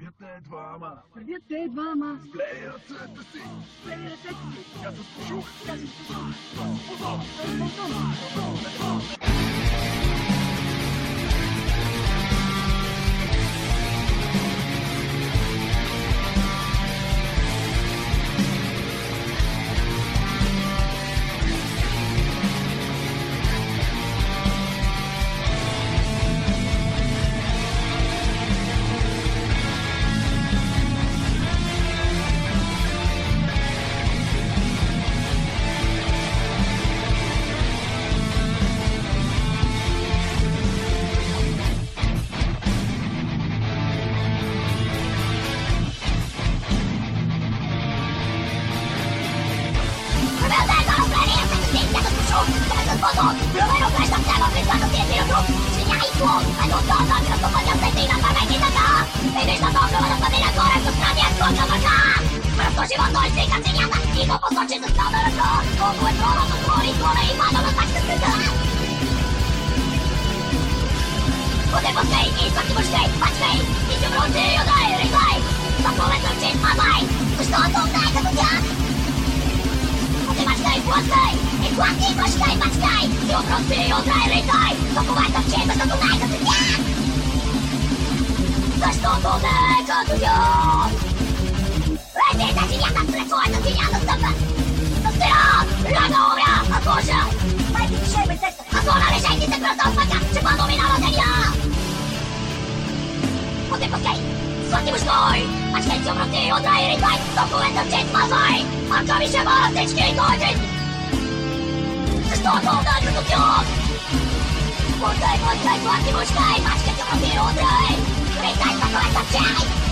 Вървят е те двама. Вървят те двама. Сплеят света си. Сплеят света си. Казват чух. Казват чух. Позор. Позор. Позор. Позор. cuando quieres pero no. Niña, hijo, a los dos, a los dos, ya se te irán para que nada. En esta doble van a poner ahora en sus planes con la vaca. Pero tú llevas dos chicas y nada, y no por coches está de los dos. Como el todo, tu gloria, gloria, y mano, los taxis que te dan. Podemos ver, y partimos straight, match made. Y yo no te ayudaré, revive. Запомнил, что он был на этот удар. Poznaj i płatnij koszkaj paczkaj Jutro ty, jutro rytaj Pakować to w ciebie, to tu najgorszy dniak Coś to tu negatywniak Lepiej za dziewiata, które czułaj do dziewiata stopę To styron, rano umia, a kurze Majki dzisiaj by też A tu na leżejki z tego rozpaka Czy panu mi narodzenia Potem potkaj, słodki mój stój 8 cm を大入れ替え特別のチェックマサイ赤身シェバーステチキンゴージン Солдаты убьют! Мурдай, мурдай, платим уж дай, башка, ты пробил, удрай! Притай, какой-то чай!